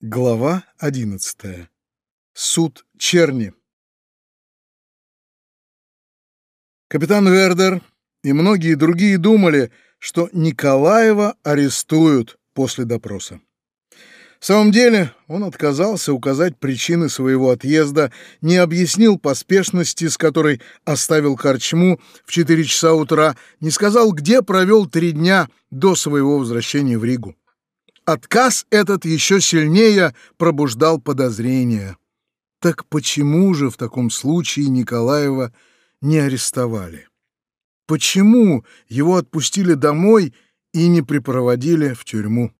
Глава 11. Суд Черни. Капитан Вердер и многие другие думали, что Николаева арестуют после допроса. В самом деле он отказался указать причины своего отъезда, не объяснил поспешности, с которой оставил корчму в 4 часа утра, не сказал, где провел три дня до своего возвращения в Ригу. Отказ этот еще сильнее пробуждал подозрения. Так почему же в таком случае Николаева не арестовали? Почему его отпустили домой и не припроводили в тюрьму?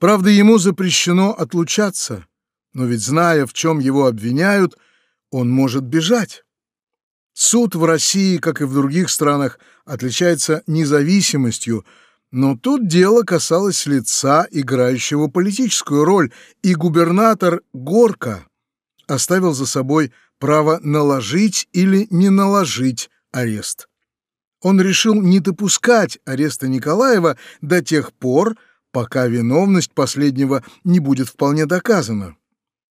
Правда, ему запрещено отлучаться, но ведь, зная, в чем его обвиняют, он может бежать. Суд в России, как и в других странах, отличается независимостью, но тут дело касалось лица, играющего политическую роль, и губернатор Горка оставил за собой право наложить или не наложить арест. Он решил не допускать ареста Николаева до тех пор, пока виновность последнего не будет вполне доказана.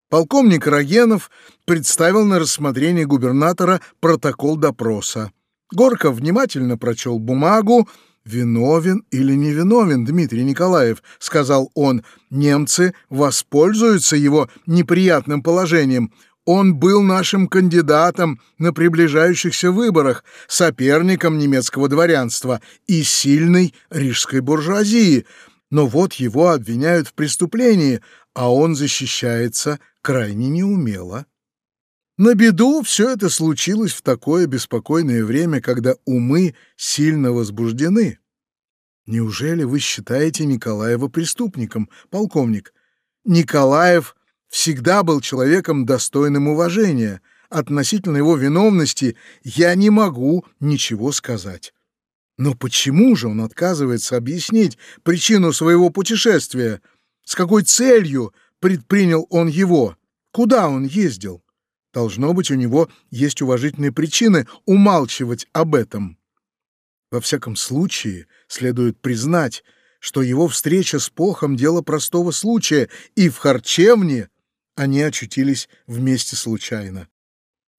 Полковник Рогенов представил на рассмотрение губернатора протокол допроса. Горка внимательно прочел бумагу, «Виновен или невиновен Дмитрий Николаев», — сказал он, — «немцы воспользуются его неприятным положением. Он был нашим кандидатом на приближающихся выборах, соперником немецкого дворянства и сильной рижской буржуазии. Но вот его обвиняют в преступлении, а он защищается крайне неумело». На беду все это случилось в такое беспокойное время, когда умы сильно возбуждены. Неужели вы считаете Николаева преступником, полковник? Николаев всегда был человеком достойным уважения. Относительно его виновности я не могу ничего сказать. Но почему же он отказывается объяснить причину своего путешествия? С какой целью предпринял он его? Куда он ездил? Должно быть, у него есть уважительные причины умалчивать об этом. Во всяком случае, следует признать, что его встреча с Похом — дело простого случая, и в харчевне они очутились вместе случайно.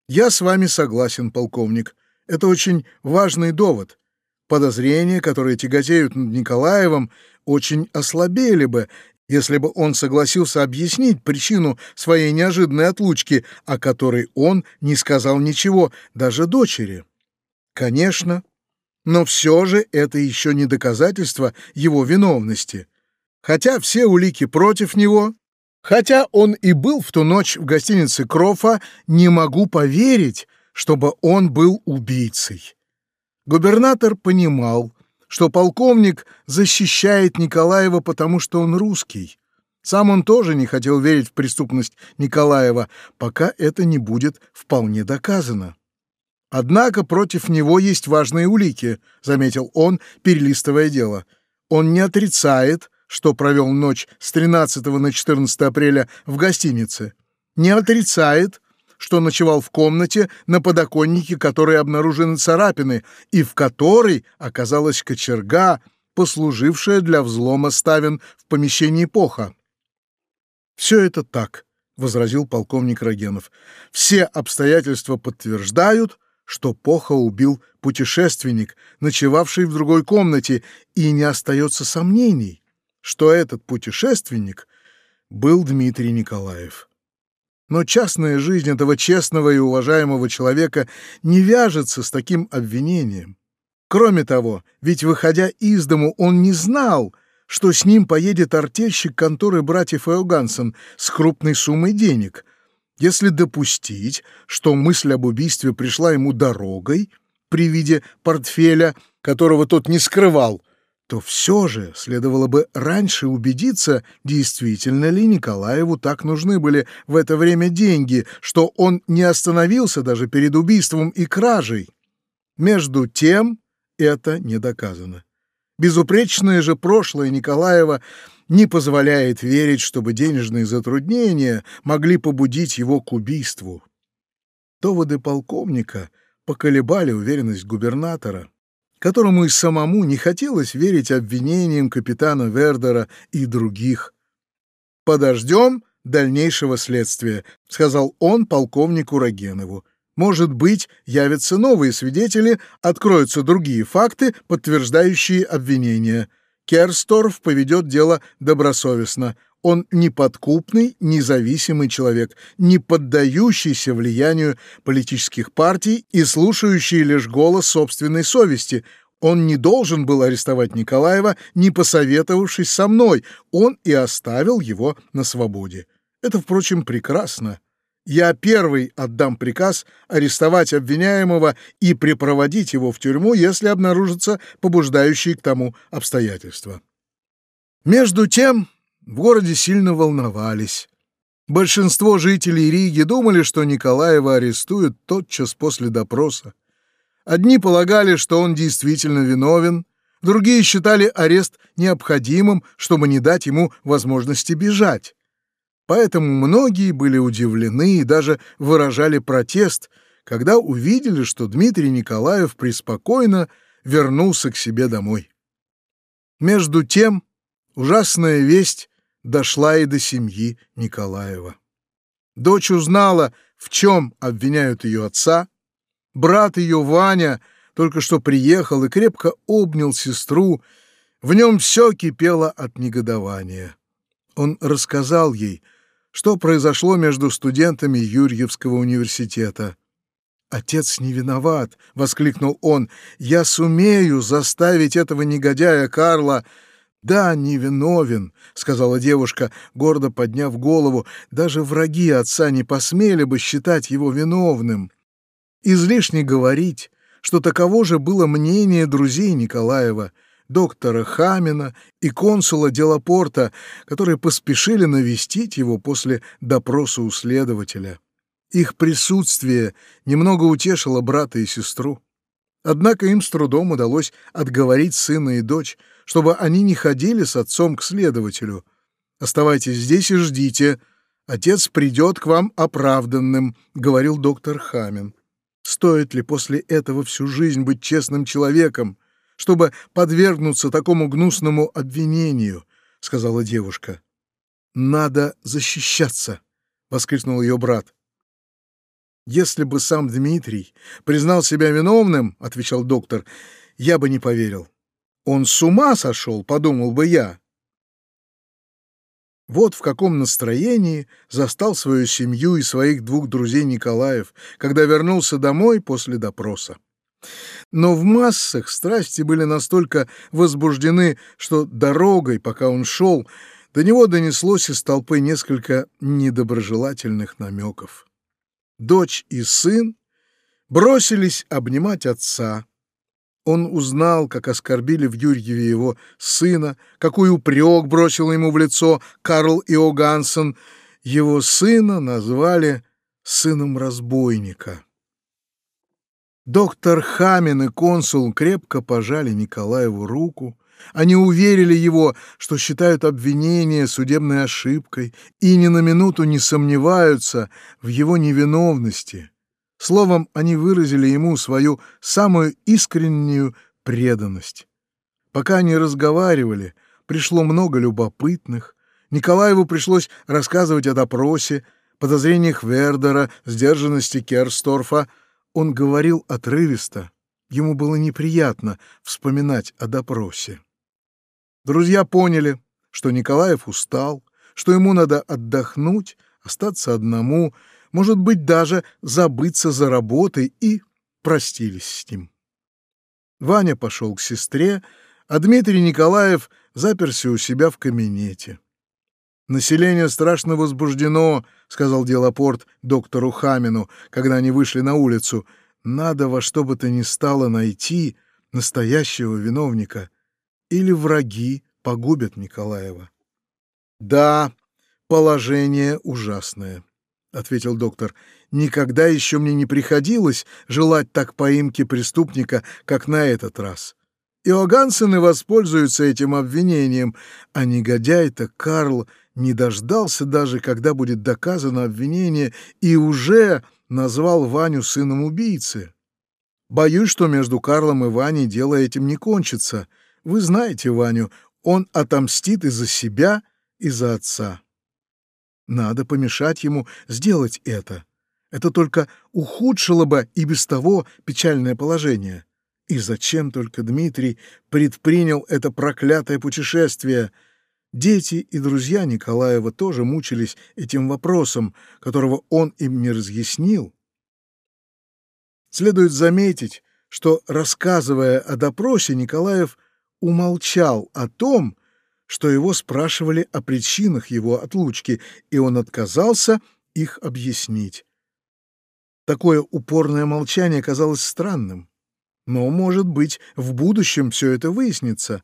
Я с вами согласен, полковник. Это очень важный довод. Подозрения, которые тяготеют над Николаевым, очень ослабели бы, если бы он согласился объяснить причину своей неожиданной отлучки, о которой он не сказал ничего, даже дочери. Конечно, но все же это еще не доказательство его виновности. Хотя все улики против него, хотя он и был в ту ночь в гостинице Крофа, не могу поверить, чтобы он был убийцей. Губернатор понимал, что полковник защищает Николаева, потому что он русский. Сам он тоже не хотел верить в преступность Николаева, пока это не будет вполне доказано. Однако против него есть важные улики, заметил он, перелистывая дело. Он не отрицает, что провел ночь с 13 на 14 апреля в гостинице. Не отрицает, что ночевал в комнате, на подоконнике которой обнаружены царапины, и в которой оказалась кочерга, послужившая для взлома ставен в помещении Поха. «Все это так», — возразил полковник Рогенов. «Все обстоятельства подтверждают, что Поха убил путешественник, ночевавший в другой комнате, и не остается сомнений, что этот путешественник был Дмитрий Николаев». Но частная жизнь этого честного и уважаемого человека не вяжется с таким обвинением. Кроме того, ведь, выходя из дому, он не знал, что с ним поедет артельщик конторы братьев Эогансен с крупной суммой денег. Если допустить, что мысль об убийстве пришла ему дорогой при виде портфеля, которого тот не скрывал, то все же следовало бы раньше убедиться, действительно ли Николаеву так нужны были в это время деньги, что он не остановился даже перед убийством и кражей. Между тем это не доказано. Безупречное же прошлое Николаева не позволяет верить, чтобы денежные затруднения могли побудить его к убийству. Доводы полковника поколебали уверенность губернатора которому и самому не хотелось верить обвинениям капитана Вердера и других. Подождем дальнейшего следствия, сказал он полковнику Рогенову. Может быть, явятся новые свидетели, откроются другие факты, подтверждающие обвинения. Керсторф поведет дело добросовестно. Он неподкупный, независимый человек, не поддающийся влиянию политических партий и слушающий лишь голос собственной совести. Он не должен был арестовать Николаева, не посоветовавшись со мной. Он и оставил его на свободе. Это, впрочем, прекрасно. Я первый отдам приказ арестовать обвиняемого и припроводить его в тюрьму, если обнаружатся побуждающие к тому обстоятельства. Между тем в городе сильно волновались. Большинство жителей Риги думали, что Николаева арестуют тотчас после допроса. Одни полагали, что он действительно виновен, другие считали арест необходимым, чтобы не дать ему возможности бежать. Поэтому многие были удивлены и даже выражали протест, когда увидели, что Дмитрий Николаев преспокойно вернулся к себе домой. Между тем, ужасная весть дошла и до семьи Николаева. Дочь узнала, в чем обвиняют ее отца. Брат ее, Ваня, только что приехал и крепко обнял сестру. В нем все кипело от негодования. Он рассказал ей, что произошло между студентами Юрьевского университета. «Отец не виноват!» — воскликнул он. «Я сумею заставить этого негодяя Карла «Да, невиновен», — сказала девушка, гордо подняв голову. «Даже враги отца не посмели бы считать его виновным». Излишне говорить, что таково же было мнение друзей Николаева, доктора Хамина и консула Делапорта, которые поспешили навестить его после допроса у следователя. Их присутствие немного утешило брата и сестру. Однако им с трудом удалось отговорить сына и дочь, чтобы они не ходили с отцом к следователю. «Оставайтесь здесь и ждите. Отец придет к вам оправданным», — говорил доктор Хамин. «Стоит ли после этого всю жизнь быть честным человеком, чтобы подвергнуться такому гнусному обвинению?» — сказала девушка. «Надо защищаться», — воскликнул ее брат. «Если бы сам Дмитрий признал себя виновным, — отвечал доктор, — я бы не поверил. Он с ума сошел, подумал бы я. Вот в каком настроении застал свою семью и своих двух друзей Николаев, когда вернулся домой после допроса. Но в массах страсти были настолько возбуждены, что дорогой, пока он шел, до него донеслось из толпы несколько недоброжелательных намеков. Дочь и сын бросились обнимать отца, он узнал, как оскорбили в Юрьеве его сына, какой упрек бросил ему в лицо Карл Иогансен. Его сына назвали сыном разбойника. Доктор Хамин и консул крепко пожали Николаеву руку. Они уверили его, что считают обвинение судебной ошибкой и ни на минуту не сомневаются в его невиновности. Словом, они выразили ему свою самую искреннюю преданность. Пока они разговаривали, пришло много любопытных. Николаеву пришлось рассказывать о допросе, подозрениях Вердера, сдержанности Керсторфа. Он говорил отрывисто. Ему было неприятно вспоминать о допросе. Друзья поняли, что Николаев устал, что ему надо отдохнуть, остаться одному — может быть, даже забыться за работой и простились с ним. Ваня пошел к сестре, а Дмитрий Николаев заперся у себя в кабинете. «Население страшно возбуждено», — сказал Делапорт доктору Хамину, когда они вышли на улицу. «Надо во что бы то ни стало найти настоящего виновника, или враги погубят Николаева». «Да, положение ужасное». — ответил доктор. «Никогда еще мне не приходилось желать так поимки преступника, как на этот раз. Иогансены воспользуются этим обвинением, а негодяй-то Карл не дождался даже, когда будет доказано обвинение, и уже назвал Ваню сыном убийцы. Боюсь, что между Карлом и Ваней дело этим не кончится. Вы знаете Ваню, он отомстит и за себя, и за отца». Надо помешать ему сделать это. Это только ухудшило бы и без того печальное положение. И зачем только Дмитрий предпринял это проклятое путешествие? Дети и друзья Николаева тоже мучились этим вопросом, которого он им не разъяснил. Следует заметить, что, рассказывая о допросе, Николаев умолчал о том, что его спрашивали о причинах его отлучки, и он отказался их объяснить. Такое упорное молчание казалось странным. Но, может быть, в будущем все это выяснится.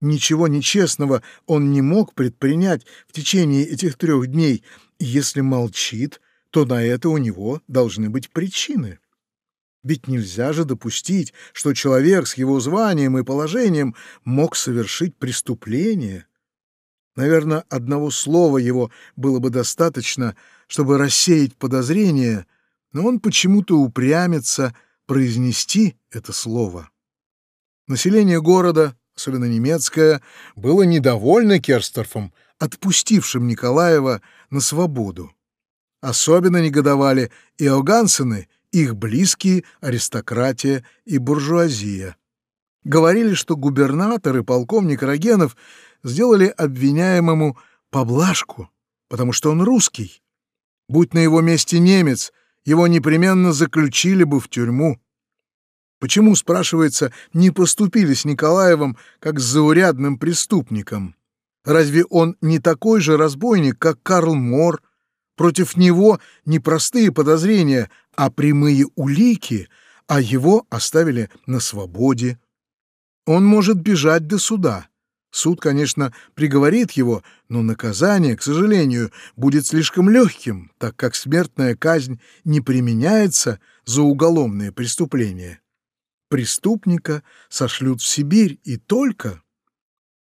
Ничего нечестного он не мог предпринять в течение этих трех дней, если молчит, то на это у него должны быть причины. Ведь нельзя же допустить, что человек с его званием и положением мог совершить преступление. Наверное, одного слова его было бы достаточно, чтобы рассеять подозрения, но он почему-то упрямится произнести это слово. Население города, особенно немецкое, было недовольно Керсторфом, отпустившим Николаева на свободу. Особенно негодовали иогансены их близкие аристократия и буржуазия. Говорили, что губернатор и полковник Рогенов сделали обвиняемому поблажку, потому что он русский. Будь на его месте немец, его непременно заключили бы в тюрьму. Почему, спрашивается, не поступили с Николаевым как с заурядным преступником? Разве он не такой же разбойник, как Карл Мор, Против него не простые подозрения, а прямые улики, а его оставили на свободе. Он может бежать до суда. Суд, конечно, приговорит его, но наказание, к сожалению, будет слишком легким, так как смертная казнь не применяется за уголовные преступления. Преступника сошлют в Сибирь и только.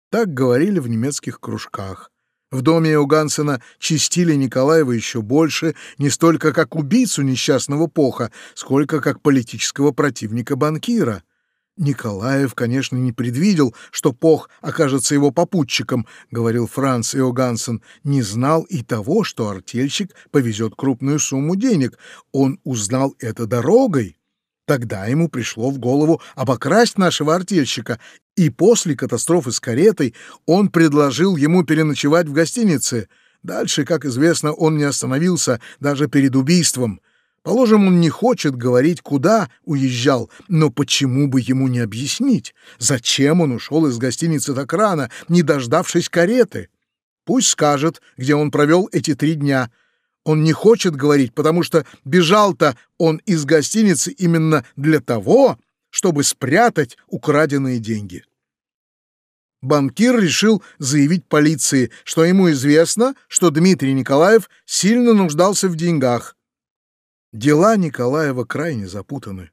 Так говорили в немецких кружках. В доме Иогансена чистили Николаева еще больше, не столько как убийцу несчастного Поха, сколько как политического противника банкира. Николаев, конечно, не предвидел, что Пох окажется его попутчиком, говорил Франц Иогансен, не знал и того, что артельщик повезет крупную сумму денег. Он узнал это дорогой. Тогда ему пришло в голову обокрасть нашего артельщика, и после катастрофы с каретой он предложил ему переночевать в гостинице. Дальше, как известно, он не остановился даже перед убийством. Положим, он не хочет говорить, куда уезжал, но почему бы ему не объяснить, зачем он ушел из гостиницы так рано, не дождавшись кареты? Пусть скажет, где он провел эти три дня — он не хочет говорить, потому что бежал-то он из гостиницы именно для того, чтобы спрятать украденные деньги. Банкир решил заявить полиции, что ему известно, что Дмитрий Николаев сильно нуждался в деньгах. Дела Николаева крайне запутаны.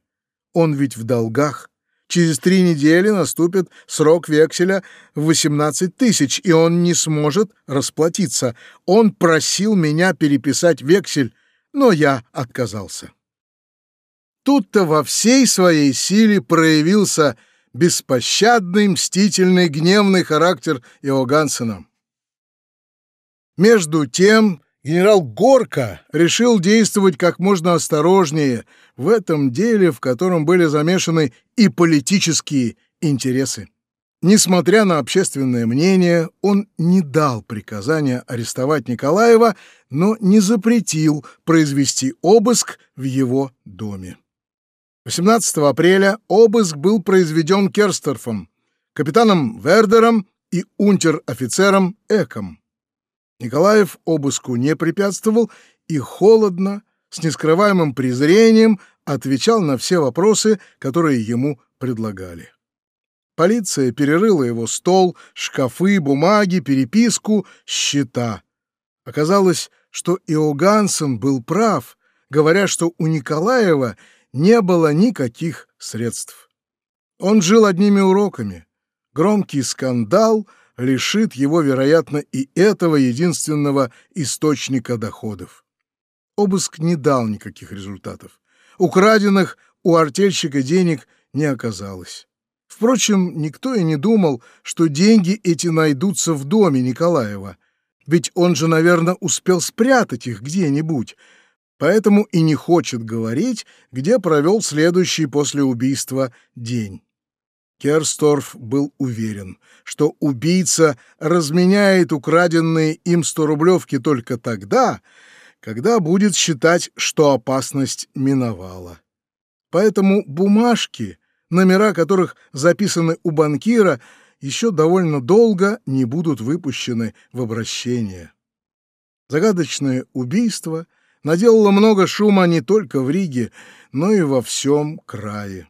Он ведь в долгах. Через три недели наступит срок векселя в 18 тысяч, и он не сможет расплатиться. Он просил меня переписать вексель, но я отказался. Тут-то во всей своей силе проявился беспощадный, мстительный, гневный характер Иогансена. Между тем генерал Горка решил действовать как можно осторожнее в этом деле, в котором были замешаны и политические интересы. Несмотря на общественное мнение, он не дал приказания арестовать Николаева, но не запретил произвести обыск в его доме. 18 апреля обыск был произведен Керстерфом, капитаном Вердером и унтер-офицером Эком. Николаев обыску не препятствовал и холодно, с нескрываемым презрением отвечал на все вопросы, которые ему предлагали. Полиция перерыла его стол, шкафы, бумаги, переписку, счета. Оказалось, что Иогансен был прав, говоря, что у Николаева не было никаких средств. Он жил одними уроками. Громкий скандал лишит его, вероятно, и этого единственного источника доходов. Обыск не дал никаких результатов. Украденных у артельщика денег не оказалось. Впрочем, никто и не думал, что деньги эти найдутся в доме Николаева. ведь он же, наверное, успел спрятать их где-нибудь, поэтому и не хочет говорить, где провел следующий после убийства день. Керсторф был уверен, что убийца разменяет украденные им 100-рублевки только тогда, когда будет считать, что опасность миновала. Поэтому бумажки, номера которых записаны у банкира, еще довольно долго не будут выпущены в обращение. Загадочное убийство наделало много шума не только в Риге, но и во всем крае.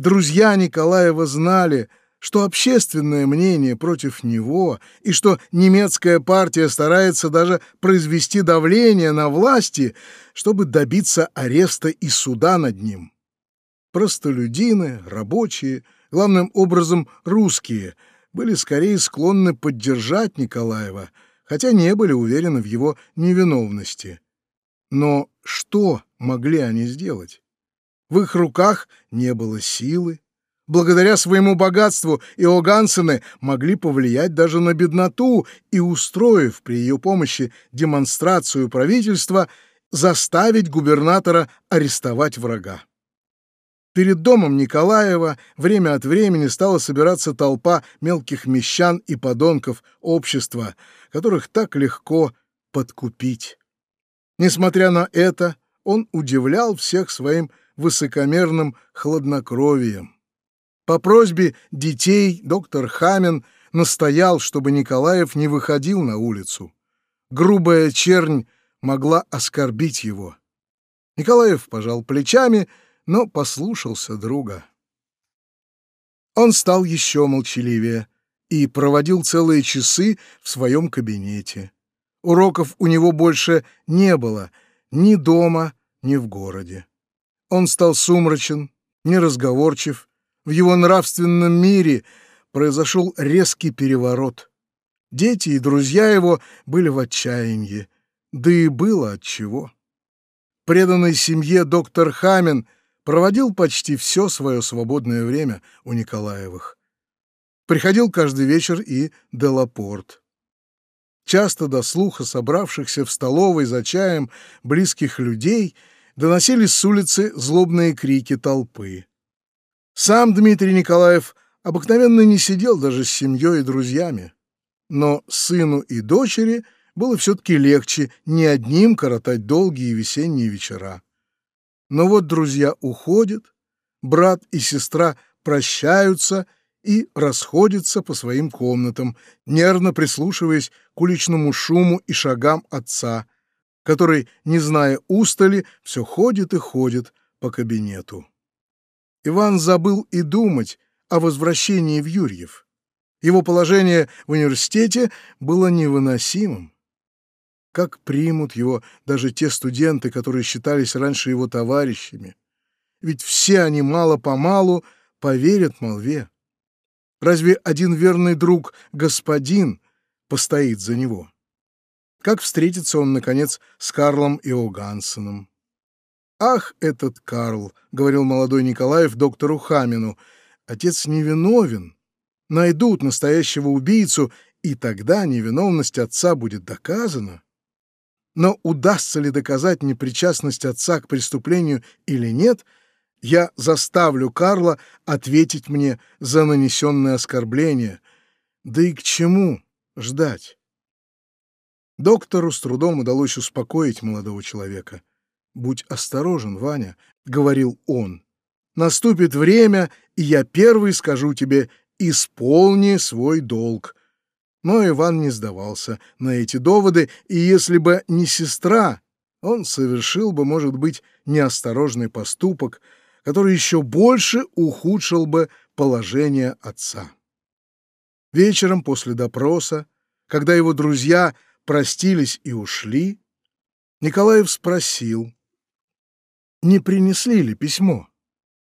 Друзья Николаева знали, что общественное мнение против него и что немецкая партия старается даже произвести давление на власти, чтобы добиться ареста и суда над ним. Простолюдины, рабочие, главным образом русские, были скорее склонны поддержать Николаева, хотя не были уверены в его невиновности. Но что могли они сделать? В их руках не было силы, благодаря своему богатству Иогансены могли повлиять даже на бедноту и, устроив при ее помощи демонстрацию правительства, заставить губернатора арестовать врага. Перед домом Николаева время от времени стала собираться толпа мелких мещан и подонков общества, которых так легко подкупить. Несмотря на это, он удивлял всех своим высокомерным хладнокровием. По просьбе детей доктор Хамин настоял, чтобы Николаев не выходил на улицу. Грубая чернь могла оскорбить его. Николаев пожал плечами, но послушался друга. Он стал еще молчаливее и проводил целые часы в своем кабинете. Уроков у него больше не было ни дома, ни в городе. Он стал сумрачен, неразговорчив, в его нравственном мире произошел резкий переворот. Дети и друзья его были в отчаянии, да и было отчего. Преданный семье доктор Хамин проводил почти все свое свободное время у Николаевых. Приходил каждый вечер и Делапорт. Часто до слуха собравшихся в столовой за чаем близких людей доносились с улицы злобные крики толпы. Сам Дмитрий Николаев обыкновенно не сидел даже с семьей и друзьями. Но сыну и дочери было все-таки легче не одним коротать долгие весенние вечера. Но вот друзья уходят, брат и сестра прощаются и расходятся по своим комнатам, нервно прислушиваясь к уличному шуму и шагам отца, который, не зная устали, все ходит и ходит по кабинету. Иван забыл и думать о возвращении в Юрьев. Его положение в университете было невыносимым. Как примут его даже те студенты, которые считались раньше его товарищами? Ведь все они мало-помалу поверят молве. Разве один верный друг, господин, постоит за него? Как встретится он, наконец, с Карлом Иогансеном? «Ах, этот Карл!» — говорил молодой Николаев доктору Хамину. «Отец невиновен. Найдут настоящего убийцу, и тогда невиновность отца будет доказана». Но удастся ли доказать непричастность отца к преступлению или нет, я заставлю Карла ответить мне за нанесенное оскорбление. Да и к чему ждать? Доктору с трудом удалось успокоить молодого человека. «Будь осторожен, Ваня», — говорил он. «Наступит время, и я первый скажу тебе, исполни свой долг». Но Иван не сдавался на эти доводы, и если бы не сестра, он совершил бы, может быть, неосторожный поступок, который еще больше ухудшил бы положение отца. Вечером после допроса, когда его друзья простились и ушли, Николаев спросил, не принесли ли письмо.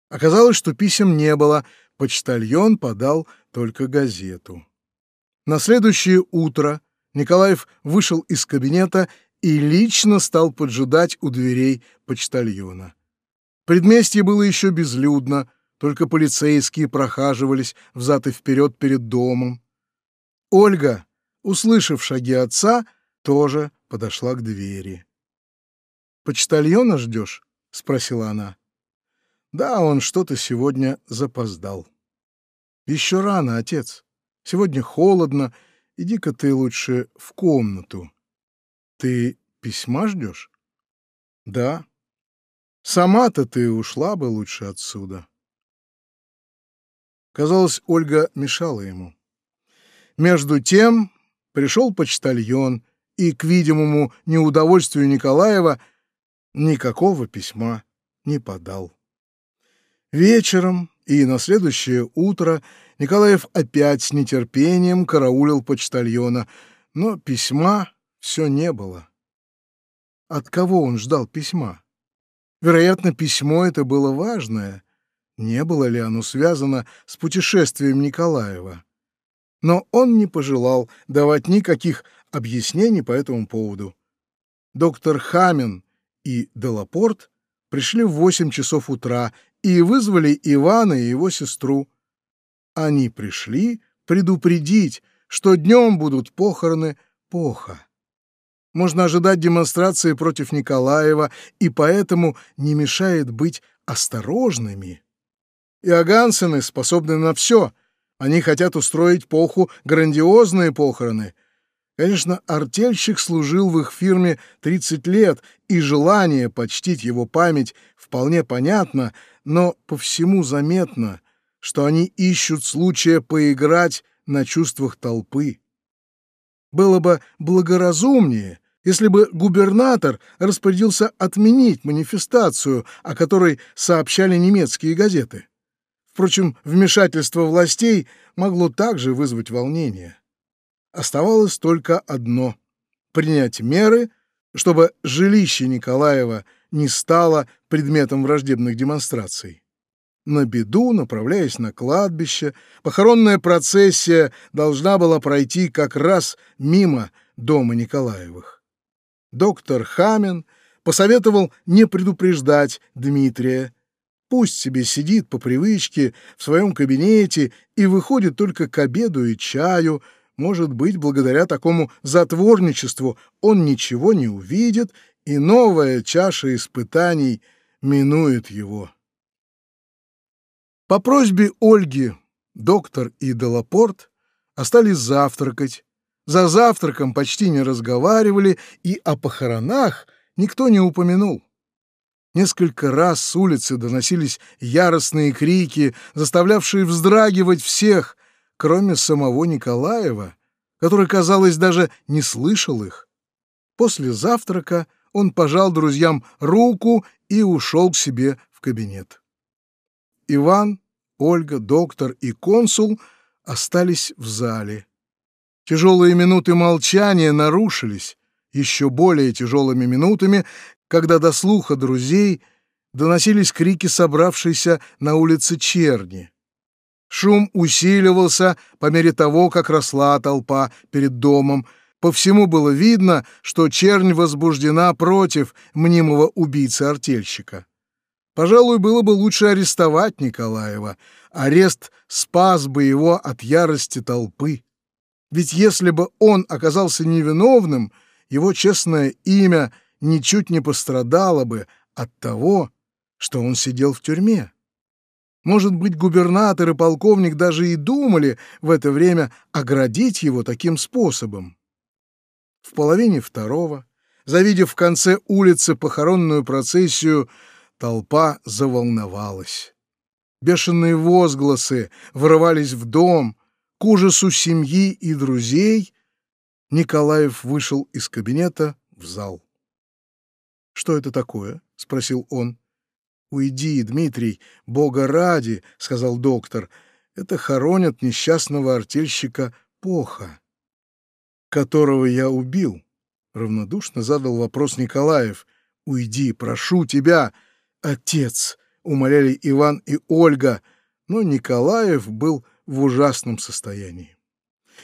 Оказалось, что писем не было, почтальон подал только газету. На следующее утро Николаев вышел из кабинета и лично стал поджидать у дверей почтальона. Предместье было еще безлюдно, только полицейские прохаживались взад и вперед перед домом. Ольга, услышав шаги отца, тоже подошла к двери. «Почтальона ждешь?» — спросила она. «Да, он что-то сегодня запоздал». «Еще рано, отец. Сегодня холодно. Иди-ка ты лучше в комнату. Ты письма ждешь?» «Да. Сама-то ты ушла бы лучше отсюда». Казалось, Ольга мешала ему. Между тем пришел почтальон и, к видимому неудовольствию Николаева, никакого письма не подал. Вечером и на следующее утро Николаев опять с нетерпением караулил почтальона, но письма все не было. От кого он ждал письма? Вероятно, письмо это было важное. Не было ли оно связано с путешествием Николаева? Но он не пожелал давать никаких объяснений по этому поводу. Доктор Хамин и Делапорт пришли в восемь часов утра и вызвали Ивана и его сестру. Они пришли предупредить, что днем будут похороны Поха. Можно ожидать демонстрации против Николаева, и поэтому не мешает быть осторожными. Иогансены способны на все. Они хотят устроить Поху грандиозные похороны, Конечно, артельщик служил в их фирме 30 лет, и желание почтить его память вполне понятно, но по всему заметно, что они ищут случая поиграть на чувствах толпы. Было бы благоразумнее, если бы губернатор распорядился отменить манифестацию, о которой сообщали немецкие газеты. Впрочем, вмешательство властей могло также вызвать волнение. Оставалось только одно — принять меры, чтобы жилище Николаева не стало предметом враждебных демонстраций. На беду, направляясь на кладбище, похоронная процессия должна была пройти как раз мимо дома Николаевых. Доктор Хамин посоветовал не предупреждать Дмитрия, Пусть себе сидит по привычке в своем кабинете и выходит только к обеду и чаю, может быть, благодаря такому затворничеству он ничего не увидит, и новая чаша испытаний минует его. По просьбе Ольги доктор и Делапорт остались завтракать. За завтраком почти не разговаривали, и о похоронах никто не упомянул. Несколько раз с улицы доносились яростные крики, заставлявшие вздрагивать всех, кроме самого Николаева, который, казалось, даже не слышал их. После завтрака он пожал друзьям руку и ушел к себе в кабинет. Иван, Ольга, доктор и консул остались в зале. Тяжелые минуты молчания нарушились еще более тяжелыми минутами, когда до слуха друзей доносились крики собравшейся на улице черни. Шум усиливался по мере того, как росла толпа перед домом. По всему было видно, что чернь возбуждена против мнимого убийцы-артельщика. Пожалуй, было бы лучше арестовать Николаева. Арест спас бы его от ярости толпы. Ведь если бы он оказался невиновным, его честное имя ничуть не пострадало бы от того, что он сидел в тюрьме. Может быть, губернатор и полковник даже и думали в это время оградить его таким способом. В половине второго, завидев в конце улицы похоронную процессию, толпа заволновалась. Бешеные возгласы вырывались в дом, к ужасу семьи и друзей Николаев вышел из кабинета в зал. «Что это такое?» — спросил он. «Уйди, Дмитрий, бога ради», — сказал доктор. «Это хоронят несчастного артельщика Поха, которого я убил». Равнодушно задал вопрос Николаев. «Уйди, прошу тебя, отец!» — умоляли Иван и Ольга, но Николаев был в ужасном состоянии.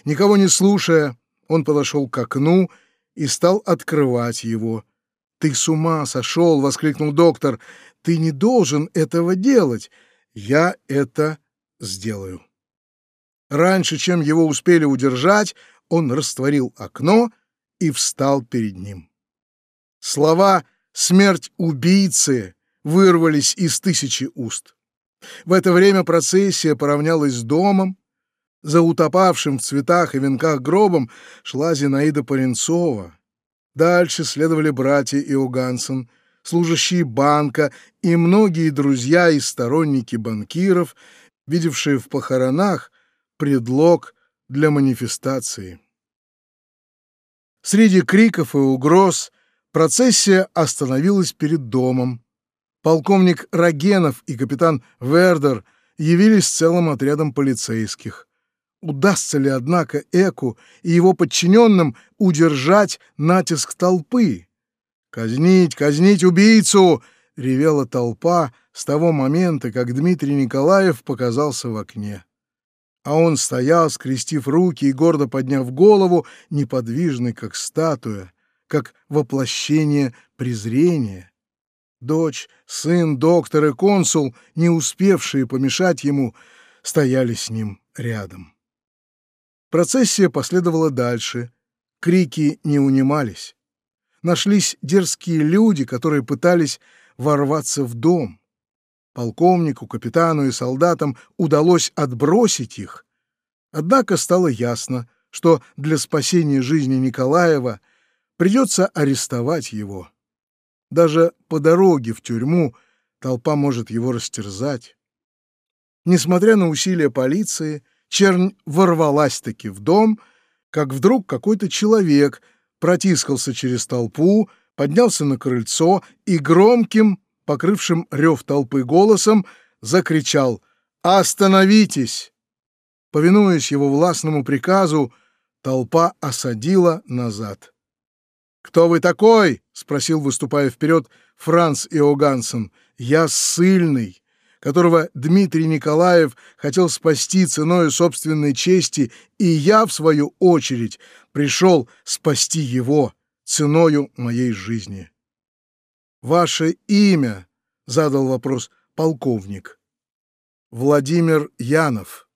Никого не слушая, он подошел к окну и стал открывать его. «Ты с ума сошел!» — воскликнул доктор. Ты не должен этого делать. Я это сделаю. Раньше, чем его успели удержать, он растворил окно и встал перед ним. Слова «смерть убийцы» вырвались из тысячи уст. В это время процессия поравнялась с домом. За утопавшим в цветах и венках гробом шла Зинаида Паренцова. Дальше следовали братья Иогансен, служащие банка и многие друзья и сторонники банкиров, видевшие в похоронах предлог для манифестации. Среди криков и угроз процессия остановилась перед домом. Полковник Рогенов и капитан Вердер явились целым отрядом полицейских. Удастся ли, однако, Эку и его подчиненным удержать натиск толпы? «Казнить, казнить убийцу!» — ревела толпа с того момента, как Дмитрий Николаев показался в окне. А он стоял, скрестив руки и гордо подняв голову, неподвижный, как статуя, как воплощение презрения. Дочь, сын, доктор и консул, не успевшие помешать ему, стояли с ним рядом. Процессия последовала дальше. Крики не унимались. Нашлись дерзкие люди, которые пытались ворваться в дом. Полковнику, капитану и солдатам удалось отбросить их. Однако стало ясно, что для спасения жизни Николаева придется арестовать его. Даже по дороге в тюрьму толпа может его растерзать. Несмотря на усилия полиции, чернь ворвалась-таки в дом, как вдруг какой-то человек протискался через толпу, поднялся на крыльцо и громким, покрывшим рев толпы голосом, закричал «Остановитесь!». Повинуясь его властному приказу, толпа осадила назад. «Кто вы такой?» — спросил, выступая вперед, Франц Иогансен. «Я ссыльный, которого Дмитрий Николаев хотел спасти ценой собственной чести, и я, в свою очередь, пришел спасти его ценою моей жизни». «Ваше имя?» — задал вопрос полковник. «Владимир Янов».